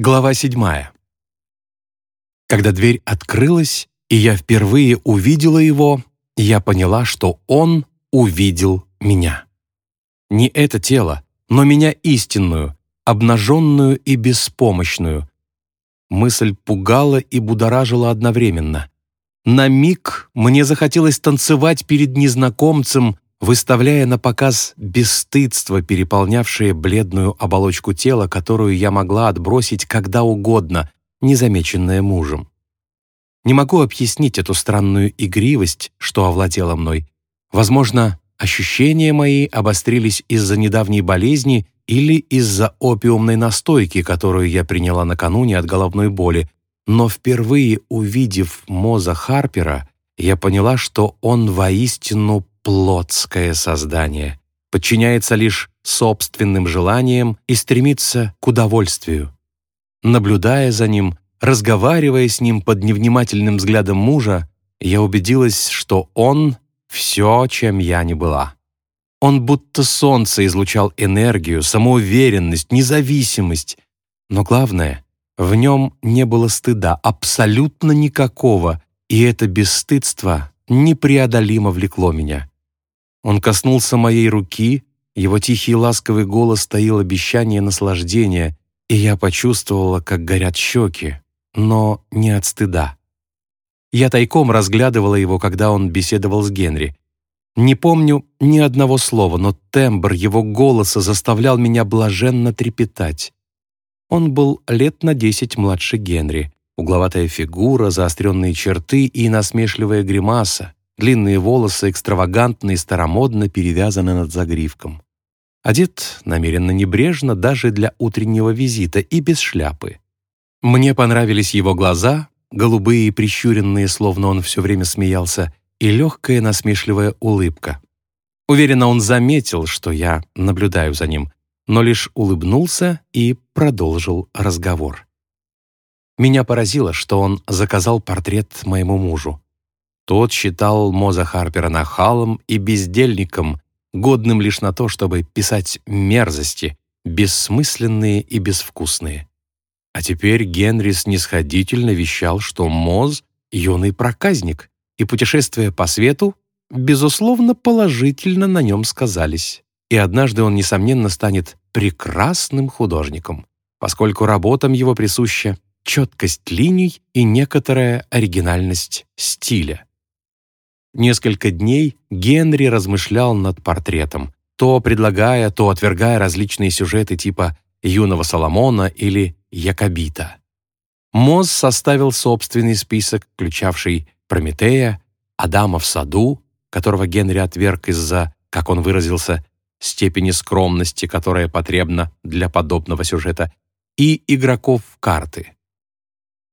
Глава седьмая. Когда дверь открылась, и я впервые увидела его, я поняла, что он увидел меня. Не это тело, но меня истинную, обнаженную и беспомощную. Мысль пугала и будоражила одновременно. На миг мне захотелось танцевать перед незнакомцем, выставляя на показ бесстыдство, переполнявшее бледную оболочку тела, которую я могла отбросить когда угодно, незамеченная мужем. Не могу объяснить эту странную игривость, что овладела мной. Возможно, ощущения мои обострились из-за недавней болезни или из-за опиумной настойки, которую я приняла накануне от головной боли, но впервые увидев Моза Харпера, я поняла, что он воистину плотское создание, подчиняется лишь собственным желаниям и стремится к удовольствию. Наблюдая за ним, разговаривая с ним под невнимательным взглядом мужа, я убедилась, что он — все, чем я не была. Он будто солнце излучал энергию, самоуверенность, независимость. Но главное, в нем не было стыда, абсолютно никакого, и это бесстыдство непреодолимо влекло меня. Он коснулся моей руки, его тихий ласковый голос таил обещание наслаждения, и я почувствовала, как горят щеки, но не от стыда. Я тайком разглядывала его, когда он беседовал с Генри. Не помню ни одного слова, но тембр его голоса заставлял меня блаженно трепетать. Он был лет на десять младше Генри, угловатая фигура, заостренные черты и насмешливая гримаса, длинные волосы экстравагантно и старомодно перевязаны над загривком. Одет намеренно небрежно даже для утреннего визита и без шляпы. Мне понравились его глаза, голубые и прищуренные, словно он все время смеялся, и легкая насмешливая улыбка. Уверенно он заметил, что я наблюдаю за ним, но лишь улыбнулся и продолжил разговор. Меня поразило, что он заказал портрет моему мужу. Тот считал Моза Харпера нахалом и бездельником, годным лишь на то, чтобы писать мерзости, бессмысленные и безвкусные. А теперь Генри снисходительно вещал, что Моз — юный проказник, и путешествия по свету, безусловно, положительно на нем сказались. И однажды он, несомненно, станет прекрасным художником, поскольку работам его присуща четкость линий и некоторая оригинальность стиля. Несколько дней Генри размышлял над портретом, то предлагая, то отвергая различные сюжеты типа «Юного Соломона» или «Якобита». Моз составил собственный список, включавший Прометея, Адама в саду, которого Генри отверг из-за, как он выразился, степени скромности, которая потребна для подобного сюжета, и игроков в карты.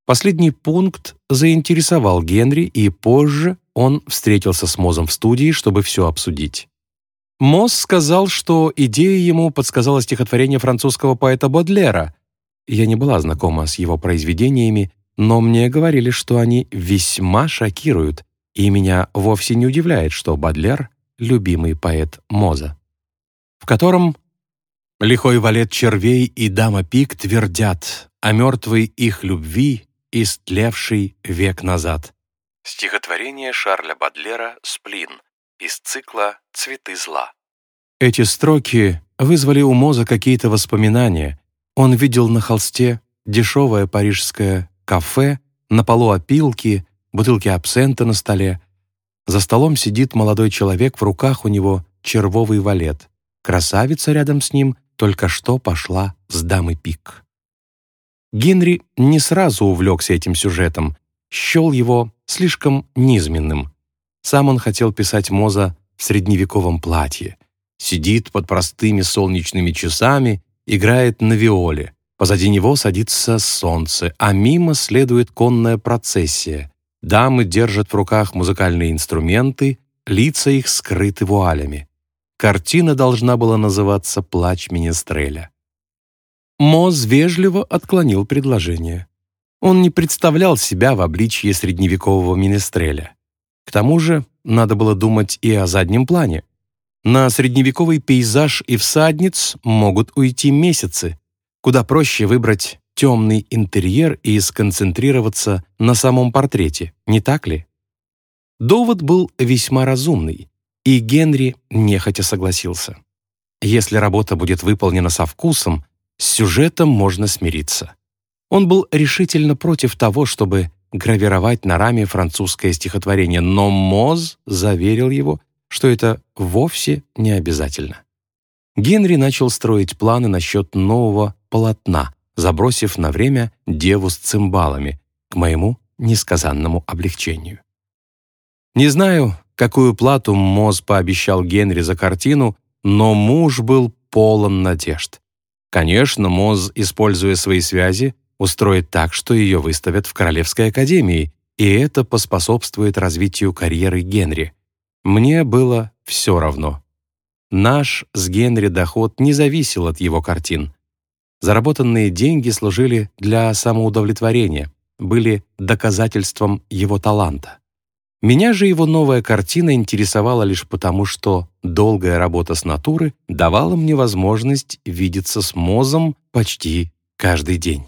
Последний пункт заинтересовал Генри, и позже он встретился с Мозом в студии, чтобы все обсудить. Моз сказал, что идея ему подсказала стихотворение французского поэта Бодлера. Я не была знакома с его произведениями, но мне говорили, что они весьма шокируют, и меня вовсе не удивляет, что Бодлер — любимый поэт Моза, в котором «Лихой валет червей и дама пик твердят о мертвой их любви истлевший век назад. Стихотворение Шарля Бадлера «Сплин» из цикла «Цветы зла». Эти строки вызвали у Моза какие-то воспоминания. Он видел на холсте дешевое парижское кафе, на полу опилки, бутылки абсента на столе. За столом сидит молодой человек, в руках у него червовый валет. Красавица рядом с ним только что пошла с дамы пик. Генри не сразу увлекся этим сюжетом, счел его слишком низменным. Сам он хотел писать Моза в средневековом платье. Сидит под простыми солнечными часами, играет на виоле. Позади него садится солнце, а мимо следует конная процессия. Дамы держат в руках музыкальные инструменты, лица их скрыты вуалями. Картина должна была называться «Плач Министреля». Моз вежливо отклонил предложение. Он не представлял себя в обличье средневекового министреля. К тому же надо было думать и о заднем плане. На средневековый пейзаж и всадниц могут уйти месяцы. Куда проще выбрать темный интерьер и сконцентрироваться на самом портрете, не так ли? Довод был весьма разумный, и Генри нехотя согласился. Если работа будет выполнена со вкусом, с сюжетом можно смириться. Он был решительно против того, чтобы гравировать на раме французское стихотворение, но Моз заверил его, что это вовсе не обязательно. Генри начал строить планы насчет нового полотна, забросив на время деву с цимбалами, к моему несказанному облегчению. Не знаю, какую плату Моз пообещал Генри за картину, но муж был полон надежд. Конечно, Моз, используя свои связи, устроит так, что ее выставят в Королевской академии, и это поспособствует развитию карьеры Генри. Мне было все равно. Наш с Генри доход не зависел от его картин. Заработанные деньги служили для самоудовлетворения, были доказательством его таланта. Меня же его новая картина интересовала лишь потому, что долгая работа с натуры давала мне возможность видеться с Мозом почти каждый день.